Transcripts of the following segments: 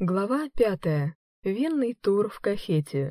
Глава пятая. Винный тур в Кахете.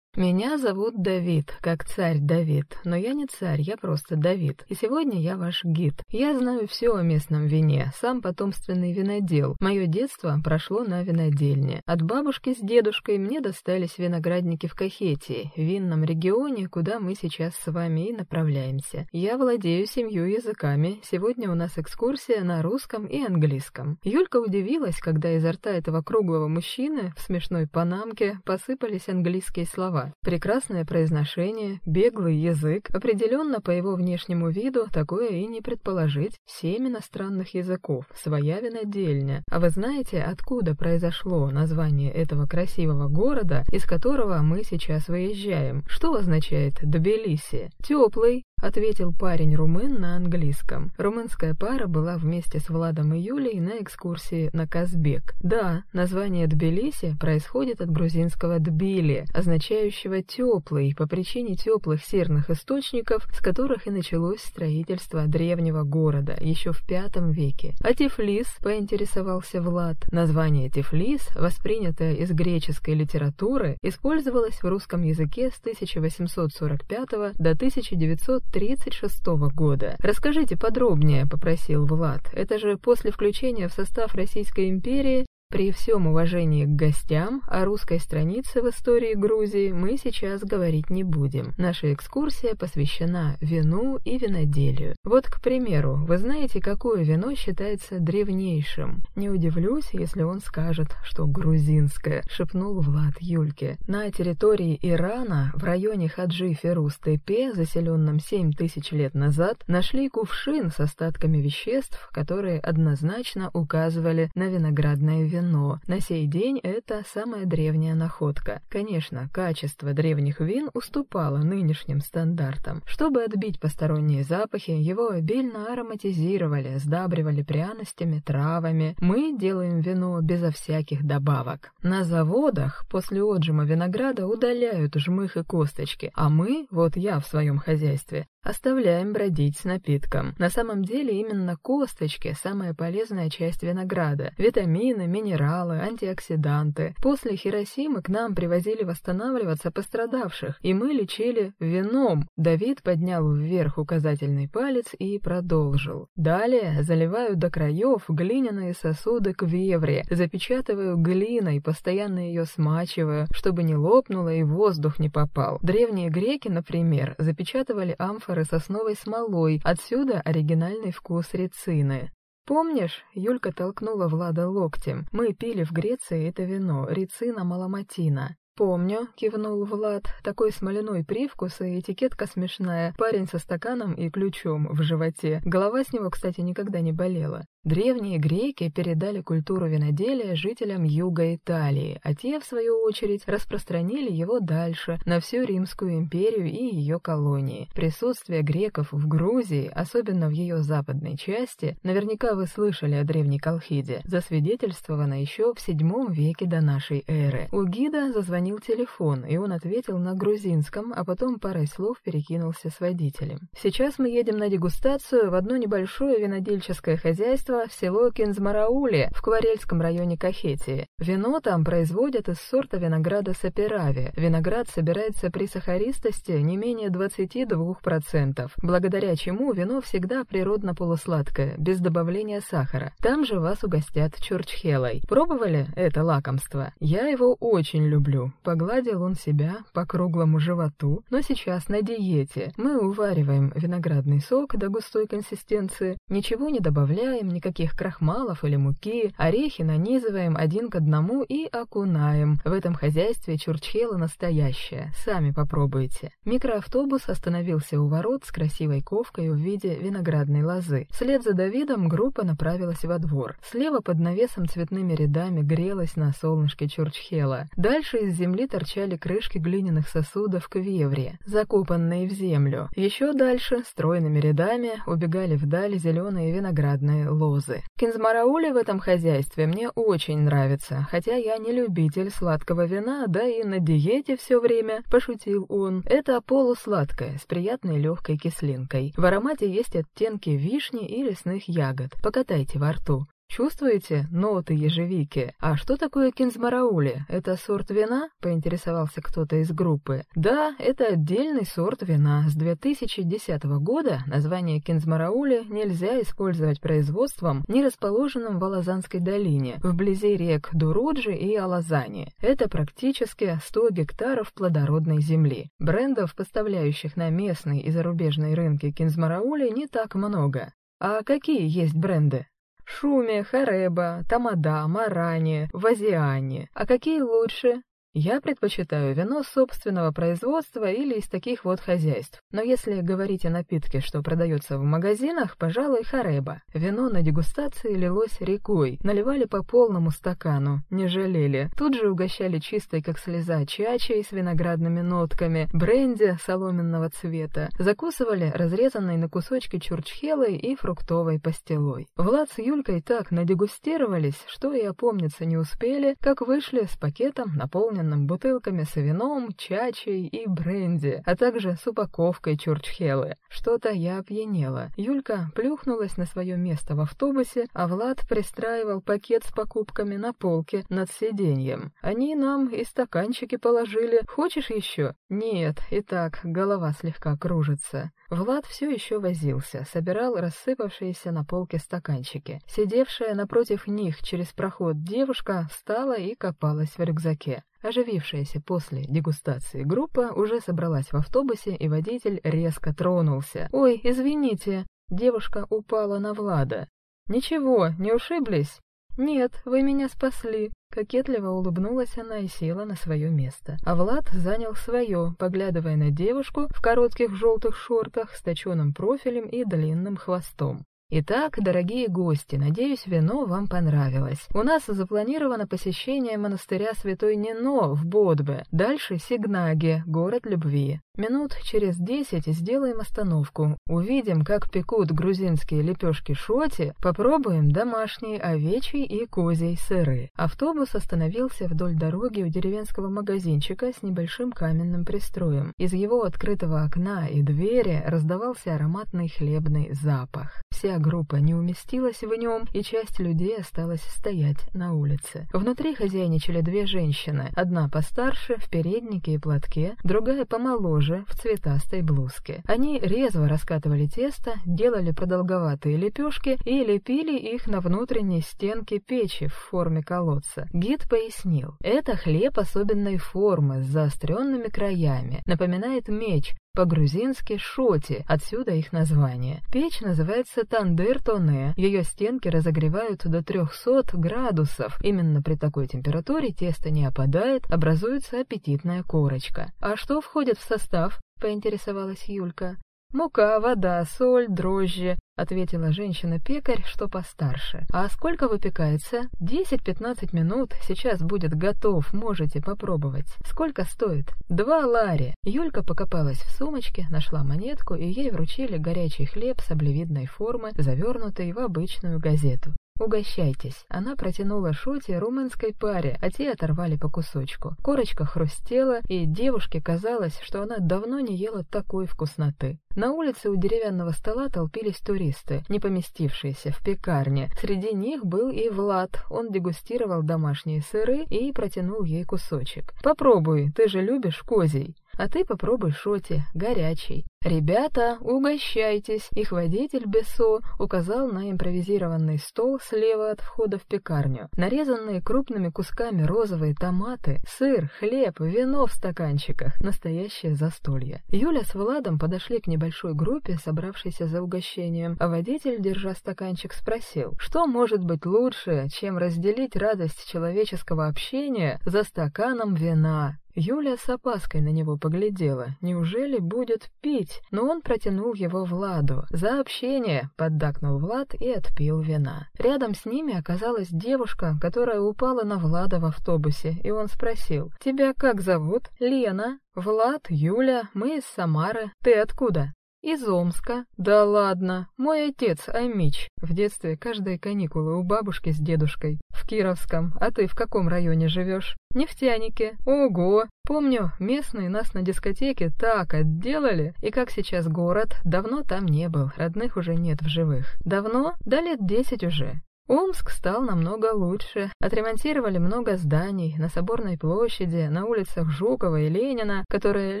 Меня зовут Давид, как царь Давид, но я не царь, я просто Давид, и сегодня я ваш гид. Я знаю все о местном вине, сам потомственный винодел. Мое детство прошло на винодельне. От бабушки с дедушкой мне достались виноградники в Кахетии, винном регионе, куда мы сейчас с вами и направляемся. Я владею семью языками, сегодня у нас экскурсия на русском и английском. Юлька удивилась, когда изо рта этого круглого мужчины в смешной панамке посыпались английские слова. Прекрасное произношение, беглый язык. Определенно, по его внешнему виду, такое и не предположить. Семь иностранных языков, своя винодельня. А вы знаете, откуда произошло название этого красивого города, из которого мы сейчас выезжаем? Что означает Тбилиси? Теплый, — ответил парень-румын на английском. Румынская пара была вместе с Владом и Юлей на экскурсии на Казбек. Да, название Тбилиси происходит от грузинского «дбили», означающего «теплый», по причине теплых серных источников, с которых и началось строительство древнего города еще в V веке. А Тифлис, поинтересовался Влад. Название Тифлис, воспринятое из греческой литературы, использовалось в русском языке с 1845 до 1900 1936 года. Расскажите подробнее, попросил Влад. Это же после включения в состав Российской империи при всем уважении к гостям о русской странице в истории Грузии мы сейчас говорить не будем. Наша экскурсия посвящена вину и виноделию. Вот, к примеру, вы знаете, какое вино считается древнейшим? Не удивлюсь, если он скажет, что грузинское, шепнул Влад Юльке. На территории Ирана, в районе Хаджи Ферус-Тепе, заселенном 7 тысяч лет назад, нашли кувшин с остатками веществ, которые однозначно указывали на виноградное вино вино. На сей день это самая древняя находка. Конечно, качество древних вин уступало нынешним стандартам. Чтобы отбить посторонние запахи, его обильно ароматизировали, сдабривали пряностями, травами. Мы делаем вино безо всяких добавок. На заводах после отжима винограда удаляют жмых и косточки, а мы, вот я в своем хозяйстве, оставляем бродить с напитком. На самом деле именно косточки – самая полезная часть винограда. Витамины, минералы, антиоксиданты. После Хиросимы к нам привозили восстанавливаться пострадавших, и мы лечили вином. Давид поднял вверх указательный палец и продолжил. Далее заливаю до краев глиняные сосуды к вевре, запечатываю глиной, постоянно ее смачиваю, чтобы не лопнуло и воздух не попал. Древние греки, например, запечатывали амфоры амфоры сосновой смолой, отсюда оригинальный вкус рецины. «Помнишь?» — Юлька толкнула Влада локтем. «Мы пили в Греции это вино, рецина маламатина. «Помню», — кивнул Влад, — «такой смоляной привкус и этикетка смешная, парень со стаканом и ключом в животе. Голова с него, кстати, никогда не болела. Древние греки передали культуру виноделия жителям юга Италии, а те, в свою очередь, распространили его дальше, на всю Римскую империю и ее колонии. Присутствие греков в Грузии, особенно в ее западной части, наверняка вы слышали о древней Колхиде, засвидетельствовано еще в VII веке до нашей эры. У гида зазвонил телефон, и он ответил на грузинском, а потом парой слов перекинулся с водителем. «Сейчас мы едем на дегустацию в одно небольшое винодельческое хозяйство, в село Кинзмараули в Кварельском районе Кахетии. Вино там производят из сорта винограда Саперави. Виноград собирается при сахаристости не менее 22%, благодаря чему вино всегда природно-полусладкое, без добавления сахара. Там же вас угостят чурчхелой. Пробовали это лакомство? Я его очень люблю. Погладил он себя по круглому животу, но сейчас на диете. Мы увариваем виноградный сок до густой консистенции, ничего не добавляем, никаких крахмалов или муки, орехи нанизываем один к одному и окунаем. В этом хозяйстве чурчхела настоящая, сами попробуйте. Микроавтобус остановился у ворот с красивой ковкой в виде виноградной лозы. Вслед за Давидом группа направилась во двор. Слева под навесом цветными рядами грелась на солнышке чурчхела. Дальше из земли торчали крышки глиняных сосудов к вевре, закопанные в землю. Еще дальше, стройными рядами, убегали вдаль зеленые виноградные лозы розы. Кинзмараули в этом хозяйстве мне очень нравится, хотя я не любитель сладкого вина, да и на диете все время, пошутил он. Это полусладкое, с приятной легкой кислинкой. В аромате есть оттенки вишни и лесных ягод. Покатайте во рту. Чувствуете ноты ежевики? А что такое кинзмараули? Это сорт вина? Поинтересовался кто-то из группы. Да, это отдельный сорт вина. С 2010 года название кинзмараули нельзя использовать производством, не расположенным в Алазанской долине, вблизи рек Дуруджи и Алазани. Это практически 100 гектаров плодородной земли. Брендов, поставляющих на местные и зарубежные рынки кинзмараули, не так много. А какие есть бренды? Шуме, Хареба, Тамада, Марани, Вазиане. А какие лучше? Я предпочитаю вино собственного производства или из таких вот хозяйств. Но если говорить о напитке, что продается в магазинах, пожалуй, хареба. Вино на дегустации лилось рекой, наливали по полному стакану, не жалели. Тут же угощали чистой, как слеза, чачей с виноградными нотками, бренди соломенного цвета, закусывали разрезанной на кусочки чурчхелой и фруктовой пастилой. Влад с Юлькой так надегустировались, что и опомниться не успели, как вышли с пакетом, наполненным стеклянным бутылками с вином, чачей и бренди, а также с упаковкой чурчхелы. Что-то я опьянела. Юлька плюхнулась на свое место в автобусе, а Влад пристраивал пакет с покупками на полке над сиденьем. Они нам и стаканчики положили. Хочешь еще? Нет, и так голова слегка кружится. Влад все еще возился, собирал рассыпавшиеся на полке стаканчики. Сидевшая напротив них через проход девушка встала и копалась в рюкзаке. Оживившаяся после дегустации группа уже собралась в автобусе, и водитель резко тронулся. «Ой, извините!» Девушка упала на Влада. «Ничего, не ушиблись?» «Нет, вы меня спасли!» Кокетливо улыбнулась она и села на свое место. А Влад занял свое, поглядывая на девушку в коротких желтых шортах с точеным профилем и длинным хвостом. Итак, дорогие гости, надеюсь, вино вам понравилось. У нас запланировано посещение монастыря Святой Нино в Бодбе, дальше Сигнаги, город любви. Минут через десять сделаем остановку, увидим, как пекут грузинские лепешки шоти, попробуем домашние овечьи и козий сыры. Автобус остановился вдоль дороги у деревенского магазинчика с небольшим каменным пристроем. Из его открытого окна и двери раздавался ароматный хлебный запах. Вся группа не уместилась в нем, и часть людей осталась стоять на улице. Внутри хозяйничали две женщины, одна постарше, в переднике и платке, другая помоложе, в цветастой блузке. Они резво раскатывали тесто, делали продолговатые лепешки и лепили их на внутренней стенке печи в форме колодца. Гид пояснил, это хлеб особенной формы с заостренными краями, напоминает меч, по-грузински шоти, отсюда их название. Печь называется тандыр-тоне, ее стенки разогревают до 300 градусов. Именно при такой температуре тесто не опадает, образуется аппетитная корочка. А что входит в состав? поинтересовалась Юлька. «Мука, вода, соль, дрожжи», — ответила женщина-пекарь, что постарше. «А сколько выпекается?» «Десять-пятнадцать минут. Сейчас будет готов. Можете попробовать». «Сколько стоит?» «Два лари». Юлька покопалась в сумочке, нашла монетку, и ей вручили горячий хлеб с облевидной формы, завернутый в обычную газету. «Угощайтесь». Она протянула Шуте румынской паре, а те оторвали по кусочку. Корочка хрустела, и девушке казалось, что она давно не ела такой вкусноты. На улице у деревянного стола толпились туристы, не поместившиеся в пекарне. Среди них был и Влад. Он дегустировал домашние сыры и протянул ей кусочек. «Попробуй, ты же любишь козий». А ты попробуй шоти, горячий. «Ребята, угощайтесь!» Их водитель Бесо указал на импровизированный стол слева от входа в пекарню. Нарезанные крупными кусками розовые томаты, сыр, хлеб, вино в стаканчиках. Настоящее застолье. Юля с Владом подошли к небольшой группе, собравшейся за угощением, а водитель, держа стаканчик, спросил, что может быть лучше, чем разделить радость человеческого общения за стаканом вина? Юля с опаской на него поглядела. Неужели будет пить? Но он протянул его Владу. «За общение!» — поддакнул Влад и отпил вина. Рядом с ними оказалась девушка, которая упала на Влада в автобусе, и он спросил, «Тебя как зовут?» «Лена». «Влад, Юля, мы из Самары. Ты откуда?» Из Омска. Да ладно, мой отец Амич. В детстве каждые каникулы у бабушки с дедушкой. Кировском. А ты в каком районе живешь? Нефтяники. Ого! Помню, местные нас на дискотеке так отделали. И как сейчас город, давно там не был, родных уже нет в живых. Давно? Да лет десять уже. Омск стал намного лучше. Отремонтировали много зданий на Соборной площади, на улицах Жукова и Ленина, которая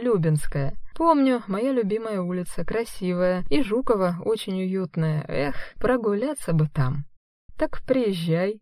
Любинская. Помню, моя любимая улица, красивая, и Жукова очень уютная. Эх, прогуляться бы там. Так приезжай.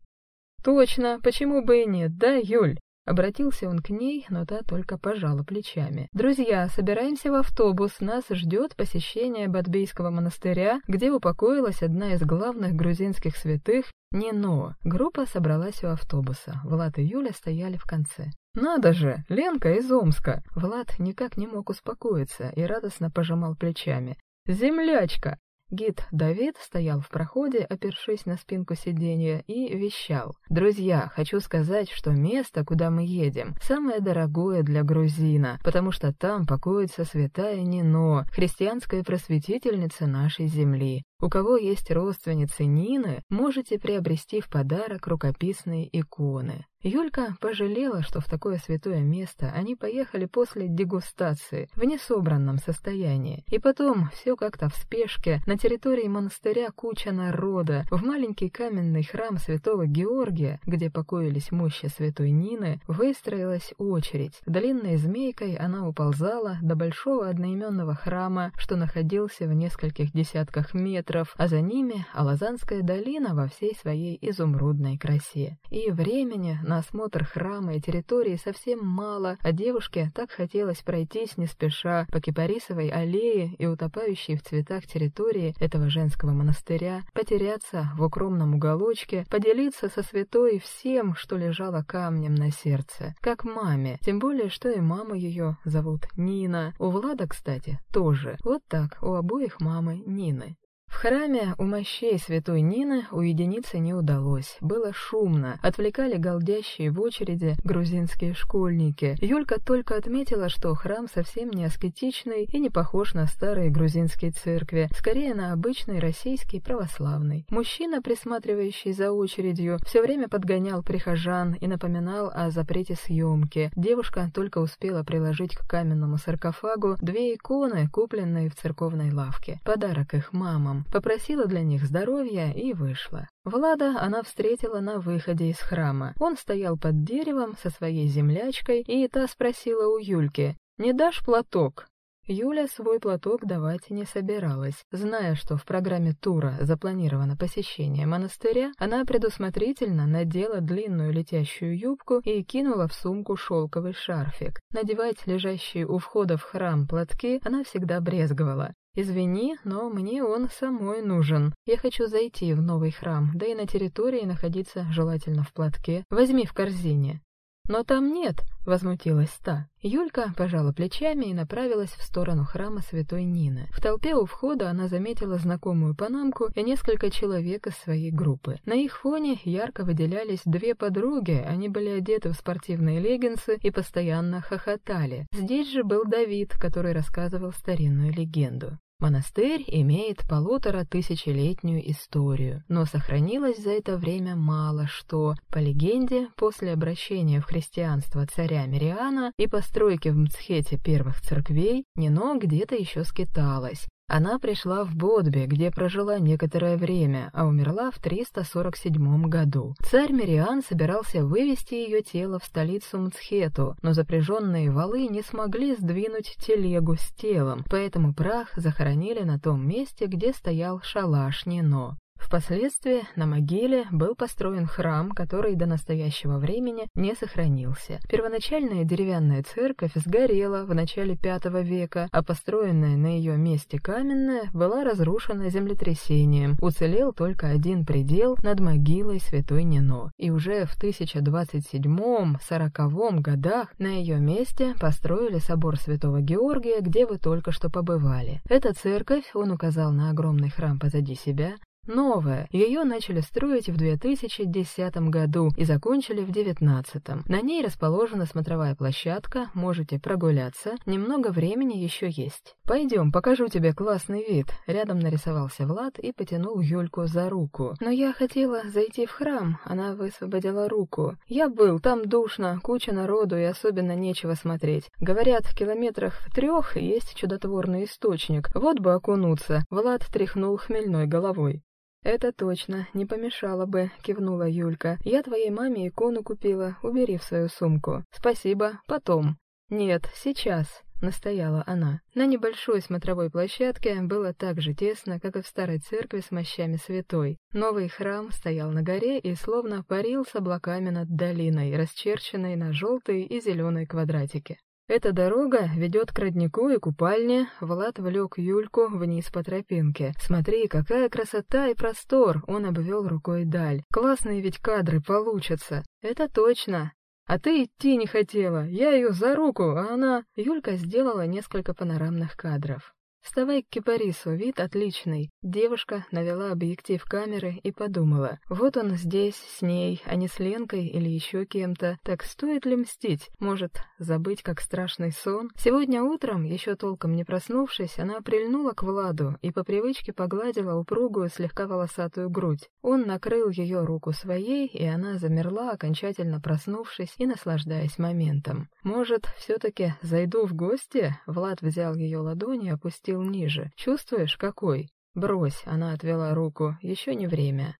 Точно, почему бы и нет, да, Юль? Обратился он к ней, но та только пожала плечами. «Друзья, собираемся в автобус. Нас ждет посещение Бадбийского монастыря, где упокоилась одна из главных грузинских святых Нино. Группа собралась у автобуса. Влад и Юля стояли в конце. «Надо же! Ленка из Омска!» Влад никак не мог успокоиться и радостно пожимал плечами. «Землячка! Гид Давид стоял в проходе, опершись на спинку сиденья, и вещал. «Друзья, хочу сказать, что место, куда мы едем, самое дорогое для грузина, потому что там покоится святая Нино, христианская просветительница нашей земли. У кого есть родственницы Нины, можете приобрести в подарок рукописные иконы. Юлька пожалела, что в такое святое место они поехали после дегустации в несобранном состоянии. И потом, все как-то в спешке, на территории монастыря куча народа, в маленький каменный храм святого Георгия, где покоились мощи святой Нины, выстроилась очередь. Длинной змейкой она уползала до большого одноименного храма, что находился в нескольких десятках метров, а за ними Алазанская долина во всей своей изумрудной красе. И времени на осмотр храма и территории совсем мало, а девушке так хотелось пройтись не спеша по Кипарисовой аллее и утопающей в цветах территории этого женского монастыря, потеряться в укромном уголочке, поделиться со святой всем, что лежало камнем на сердце, как маме, тем более, что и маму ее зовут Нина, у Влада, кстати, тоже, вот так, у обоих мамы Нины. В храме у мощей святой Нины уединиться не удалось. Было шумно, отвлекали голдящие в очереди грузинские школьники. Юлька только отметила, что храм совсем не аскетичный и не похож на старые грузинские церкви, скорее на обычный российский православный. Мужчина, присматривающий за очередью, все время подгонял прихожан и напоминал о запрете съемки. Девушка только успела приложить к каменному саркофагу две иконы, купленные в церковной лавке. Подарок их мамам попросила для них здоровья и вышла. Влада она встретила на выходе из храма. Он стоял под деревом со своей землячкой, и та спросила у Юльки, «Не дашь платок?» Юля свой платок давать не собиралась. Зная, что в программе тура запланировано посещение монастыря, она предусмотрительно надела длинную летящую юбку и кинула в сумку шелковый шарфик. Надевать лежащие у входа в храм платки она всегда брезговала. «Извини, но мне он самой нужен. Я хочу зайти в новый храм, да и на территории находиться желательно в платке. Возьми в корзине». «Но там нет», — возмутилась та. Юлька пожала плечами и направилась в сторону храма святой Нины. В толпе у входа она заметила знакомую панамку и несколько человек из своей группы. На их фоне ярко выделялись две подруги, они были одеты в спортивные леггинсы и постоянно хохотали. Здесь же был Давид, который рассказывал старинную легенду. Монастырь имеет полутора тысячелетнюю историю, но сохранилось за это время мало что. По легенде, после обращения в христианство царя Мириана и постройки в Мцхете первых церквей, Нино где-то еще скиталась, она пришла в Бодби, где прожила некоторое время, а умерла в 347 году. Царь Мириан собирался вывести ее тело в столицу Мцхету, но запряженные валы не смогли сдвинуть телегу с телом, поэтому прах захоронили на том месте, где стоял шалаш Нино. Впоследствии на могиле был построен храм, который до настоящего времени не сохранился. Первоначальная деревянная церковь сгорела в начале V века, а построенная на ее месте каменная была разрушена землетрясением. Уцелел только один предел над могилой святой Нино. И уже в 1027-40 годах на ее месте построили собор святого Георгия, где вы только что побывали. Эта церковь, он указал на огромный храм позади себя, Новая. Ее начали строить в 2010 году и закончили в 2019. На ней расположена смотровая площадка, можете прогуляться, немного времени еще есть. «Пойдем, покажу тебе классный вид», — рядом нарисовался Влад и потянул Юльку за руку. «Но я хотела зайти в храм», — она высвободила руку. «Я был, там душно, куча народу и особенно нечего смотреть. Говорят, в километрах в трех есть чудотворный источник, вот бы окунуться», — Влад тряхнул хмельной головой. «Это точно, не помешало бы», — кивнула Юлька. «Я твоей маме икону купила, убери в свою сумку». «Спасибо, потом». «Нет, сейчас», — настояла она. На небольшой смотровой площадке было так же тесно, как и в старой церкви с мощами святой. Новый храм стоял на горе и словно парил с облаками над долиной, расчерченной на желтые и зеленые квадратики. Эта дорога ведет к роднику и купальне. Влад влек Юльку вниз по тропинке. Смотри, какая красота и простор! Он обвел рукой даль. Классные ведь кадры получатся. Это точно. А ты идти не хотела. Я ее за руку, а она... Юлька сделала несколько панорамных кадров. «Вставай к кипарису, вид отличный». Девушка навела объектив камеры и подумала, вот он здесь, с ней, а не с Ленкой или еще кем-то. Так стоит ли мстить? Может, забыть как страшный сон? Сегодня утром, еще толком не проснувшись, она прильнула к Владу и по привычке погладила упругую, слегка волосатую грудь. Он накрыл ее руку своей, и она замерла, окончательно проснувшись и наслаждаясь моментом. «Может, все-таки зайду в гости?» Влад взял ее ладони и опустил опустил ниже. «Чувствуешь, какой?» «Брось», — она отвела руку, — «еще не время».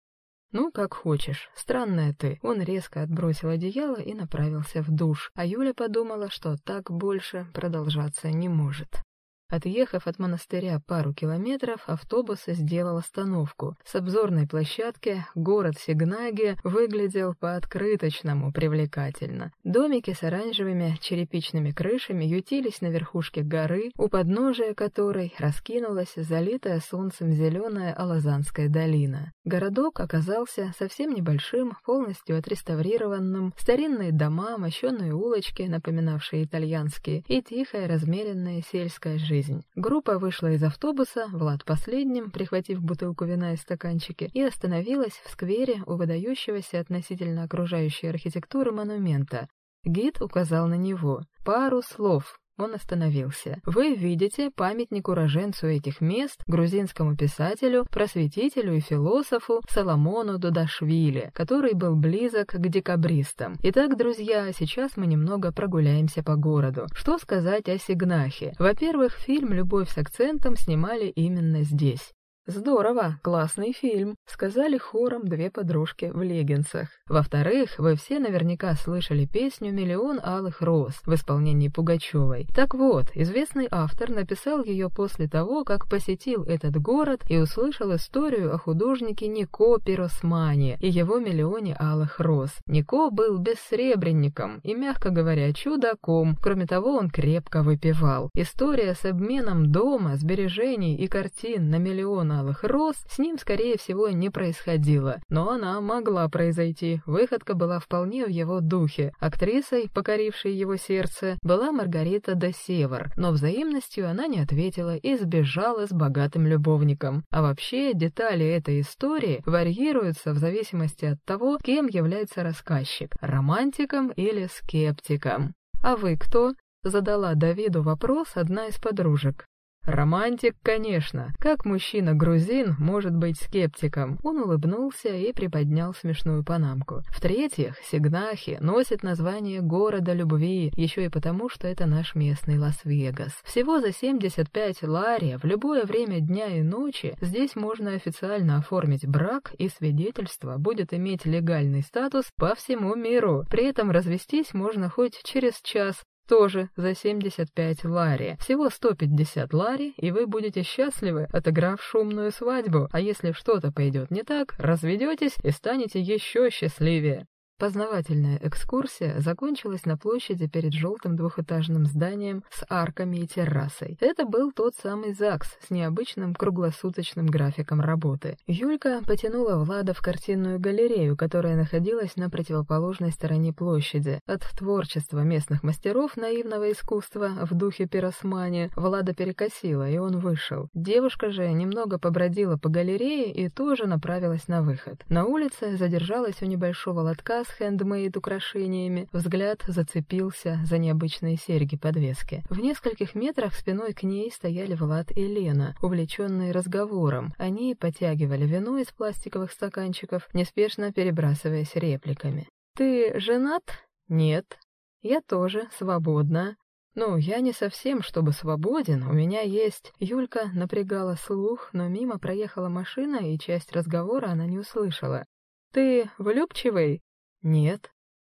«Ну, как хочешь. Странная ты». Он резко отбросил одеяло и направился в душ, а Юля подумала, что так больше продолжаться не может. Отъехав от монастыря пару километров, автобус сделал остановку. С обзорной площадки город Сигнаги выглядел по-открыточному привлекательно. Домики с оранжевыми черепичными крышами ютились на верхушке горы, у подножия которой раскинулась залитая солнцем зеленая Алазанская долина. Городок оказался совсем небольшим, полностью отреставрированным, старинные дома, мощенные улочки, напоминавшие итальянские, и тихая размеренная сельская жизнь жизнь. Группа вышла из автобуса, Влад последним, прихватив бутылку вина и стаканчики, и остановилась в сквере у выдающегося относительно окружающей архитектуры монумента. Гид указал на него. Пару слов, он остановился. Вы видите памятник уроженцу этих мест, грузинскому писателю, просветителю и философу Соломону Дудашвили, который был близок к декабристам. Итак, друзья, сейчас мы немного прогуляемся по городу. Что сказать о Сигнахе? Во-первых, фильм «Любовь с акцентом» снимали именно здесь. «Здорово, классный фильм», — сказали хором две подружки в леггинсах. Во-вторых, вы все наверняка слышали песню «Миллион алых роз» в исполнении Пугачевой. Так вот, известный автор написал ее после того, как посетил этот город и услышал историю о художнике Нико Пиросмане и его «Миллионе алых роз». Нико был бессребренником и, мягко говоря, чудаком. Кроме того, он крепко выпивал. История с обменом дома, сбережений и картин на миллион алых роз с ним, скорее всего, не происходило, но она могла произойти. Выходка была вполне в его духе. Актрисой, покорившей его сердце, была Маргарита де Север, но взаимностью она не ответила и сбежала с богатым любовником. А вообще, детали этой истории варьируются в зависимости от того, кем является рассказчик – романтиком или скептиком. «А вы кто?» — задала Давиду вопрос одна из подружек. Романтик, конечно. Как мужчина-грузин может быть скептиком? Он улыбнулся и приподнял смешную панамку. В-третьих, Сигнахи носит название города любви, еще и потому, что это наш местный Лас-Вегас. Всего за 75 лари в любое время дня и ночи здесь можно официально оформить брак, и свидетельство будет иметь легальный статус по всему миру. При этом развестись можно хоть через час, тоже за 75 лари. Всего 150 лари, и вы будете счастливы, отыграв шумную свадьбу. А если что-то пойдет не так, разведетесь и станете еще счастливее. Познавательная экскурсия закончилась на площади перед желтым двухэтажным зданием с арками и террасой. Это был тот самый ЗАГС с необычным круглосуточным графиком работы. Юлька потянула Влада в картинную галерею, которая находилась на противоположной стороне площади. От творчества местных мастеров наивного искусства в духе пиросмани Влада перекосила, и он вышел. Девушка же немного побродила по галерее и тоже направилась на выход. На улице задержалась у небольшого лотка с хендмейд украшениями, взгляд зацепился за необычные серьги-подвески. В нескольких метрах спиной к ней стояли Влад и Лена, увлеченные разговором. Они потягивали вино из пластиковых стаканчиков, неспешно перебрасываясь репликами. «Ты женат?» «Нет». «Я тоже, свободна». «Ну, я не совсем, чтобы свободен, у меня есть...» Юлька напрягала слух, но мимо проехала машина, и часть разговора она не услышала. «Ты влюбчивый?» «Нет».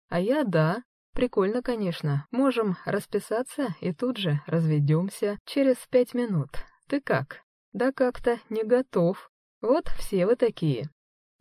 «А я да. Прикольно, конечно. Можем расписаться и тут же разведемся через пять минут. Ты как?» «Да как-то не готов. Вот все вы такие».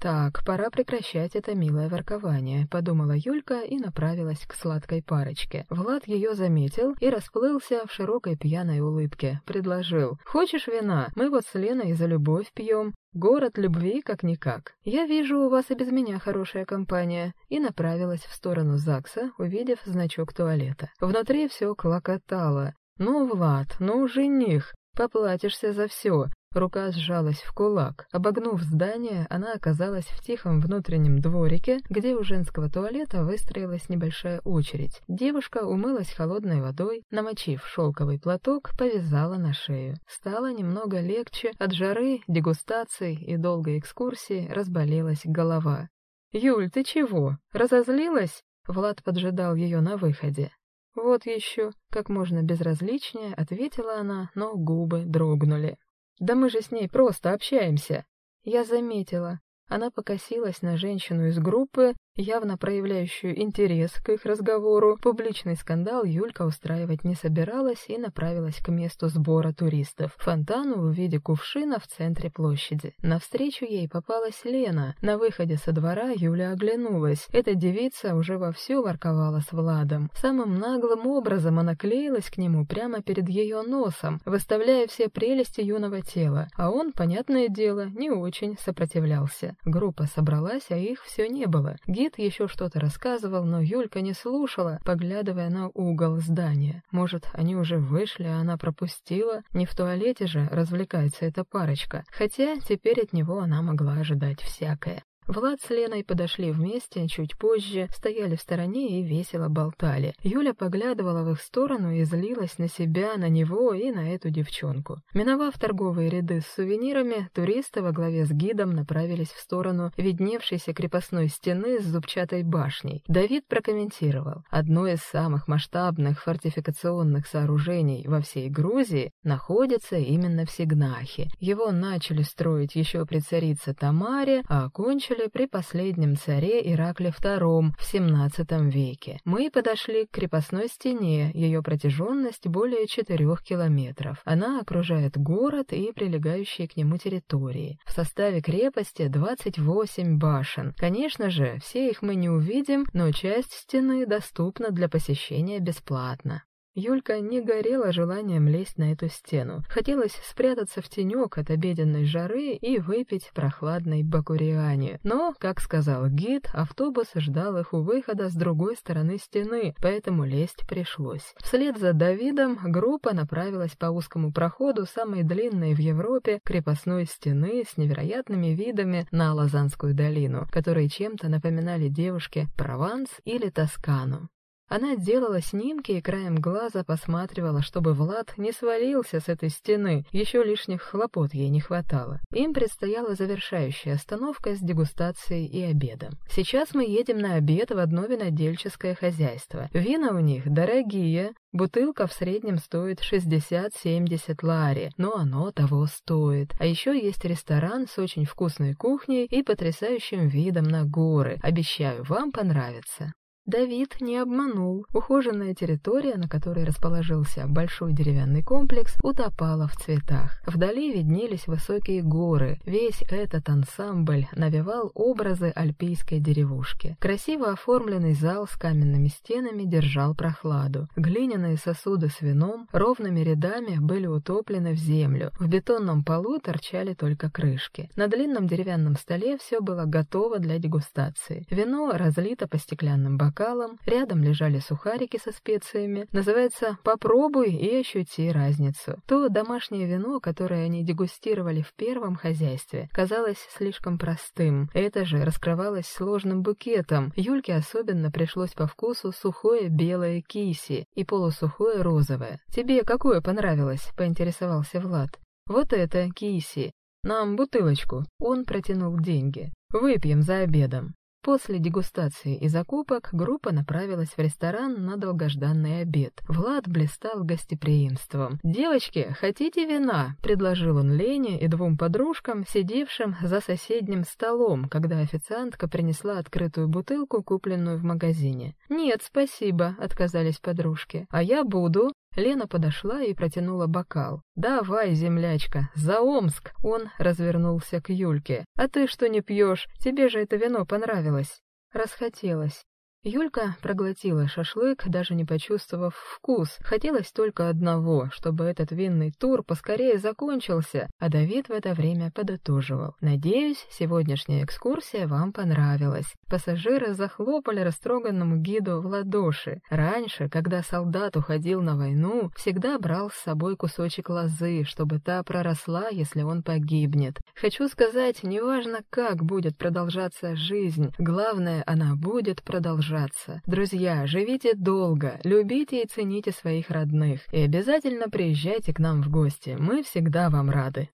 «Так, пора прекращать это милое воркование», — подумала Юлька и направилась к сладкой парочке. Влад ее заметил и расплылся в широкой пьяной улыбке. Предложил. «Хочешь вина? Мы вот с Леной за любовь пьем. Город любви как-никак. Я вижу, у вас и без меня хорошая компания». И направилась в сторону ЗАГСа, увидев значок туалета. Внутри все клокотало. «Ну, Влад, ну, жених, поплатишься за все. Рука сжалась в кулак. Обогнув здание, она оказалась в тихом внутреннем дворике, где у женского туалета выстроилась небольшая очередь. Девушка умылась холодной водой, намочив шелковый платок, повязала на шею. Стало немного легче, от жары, дегустаций и долгой экскурсии разболелась голова. «Юль, ты чего? Разозлилась?» Влад поджидал ее на выходе. «Вот еще», — как можно безразличнее ответила она, но губы дрогнули. Да мы же с ней просто общаемся. Я заметила. Она покосилась на женщину из группы, явно проявляющую интерес к их разговору. Публичный скандал Юлька устраивать не собиралась и направилась к месту сбора туристов, фонтану в виде кувшина в центре площади. Навстречу ей попалась Лена. На выходе со двора Юля оглянулась. Эта девица уже вовсю ворковала с Владом. Самым наглым образом она клеилась к нему прямо перед ее носом, выставляя все прелести юного тела, а он, понятное дело, не очень сопротивлялся. Группа собралась, а их все не было. Еще что-то рассказывал, но Юлька не слушала, поглядывая на угол здания. Может, они уже вышли, а она пропустила? Не в туалете же развлекается эта парочка. Хотя теперь от него она могла ожидать всякое. Влад с Леной подошли вместе, чуть позже, стояли в стороне и весело болтали. Юля поглядывала в их сторону и злилась на себя, на него и на эту девчонку. Миновав торговые ряды с сувенирами, туристы во главе с гидом направились в сторону видневшейся крепостной стены с зубчатой башней. Давид прокомментировал, одно из самых масштабных фортификационных сооружений во всей Грузии находится именно в Сигнахе. Его начали строить еще при царице Тамаре, а окончили закончили при последнем царе Иракле II в XVII веке. Мы подошли к крепостной стене, ее протяженность более 4 километров. Она окружает город и прилегающие к нему территории. В составе крепости 28 башен. Конечно же, все их мы не увидим, но часть стены доступна для посещения бесплатно. Юлька не горела желанием лезть на эту стену. Хотелось спрятаться в тенек от обеденной жары и выпить прохладной бакуриани. Но, как сказал гид, автобус ждал их у выхода с другой стороны стены, поэтому лезть пришлось. Вслед за Давидом группа направилась по узкому проходу самой длинной в Европе крепостной стены с невероятными видами на Лазанскую долину, которые чем-то напоминали девушке Прованс или Тоскану. Она делала снимки и краем глаза посматривала, чтобы Влад не свалился с этой стены, еще лишних хлопот ей не хватало. Им предстояла завершающая остановка с дегустацией и обедом. Сейчас мы едем на обед в одно винодельческое хозяйство. Вина у них дорогие, Бутылка в среднем стоит 60-70 лари, но оно того стоит. А еще есть ресторан с очень вкусной кухней и потрясающим видом на горы. Обещаю, вам понравится. Давид не обманул. Ухоженная территория, на которой расположился большой деревянный комплекс, утопала в цветах. Вдали виднелись высокие горы. Весь этот ансамбль навевал образы альпийской деревушки. Красиво оформленный зал с каменными стенами держал прохладу. Глиняные сосуды с вином ровными рядами были утоплены в землю. В бетонном полу торчали только крышки. На длинном деревянном столе все было готово для дегустации. Вино разлито по стеклянным бокалам бокалом, рядом лежали сухарики со специями. Называется «Попробуй и ощути разницу». То домашнее вино, которое они дегустировали в первом хозяйстве, казалось слишком простым. Это же раскрывалось сложным букетом. Юльке особенно пришлось по вкусу сухое белое киси и полусухое розовое. «Тебе какое понравилось?» — поинтересовался Влад. «Вот это киси. Нам бутылочку». Он протянул деньги. «Выпьем за обедом». После дегустации и закупок группа направилась в ресторан на долгожданный обед. Влад блистал гостеприимством. «Девочки, хотите вина?» — предложил он Лене и двум подружкам, сидевшим за соседним столом, когда официантка принесла открытую бутылку, купленную в магазине. «Нет, спасибо», — отказались подружки. «А я буду», Лена подошла и протянула бокал. «Давай, землячка, за Омск!» Он развернулся к Юльке. «А ты что не пьешь? Тебе же это вино понравилось!» Расхотелось. Юлька проглотила шашлык, даже не почувствовав вкус. Хотелось только одного, чтобы этот винный тур поскорее закончился, а Давид в это время подытоживал. «Надеюсь, сегодняшняя экскурсия вам понравилась». Пассажиры захлопали растроганному гиду в ладоши. Раньше, когда солдат уходил на войну, всегда брал с собой кусочек лозы, чтобы та проросла, если он погибнет. Хочу сказать, неважно, как будет продолжаться жизнь, главное, она будет продолжаться держаться. Друзья, живите долго, любите и цените своих родных. И обязательно приезжайте к нам в гости, мы всегда вам рады.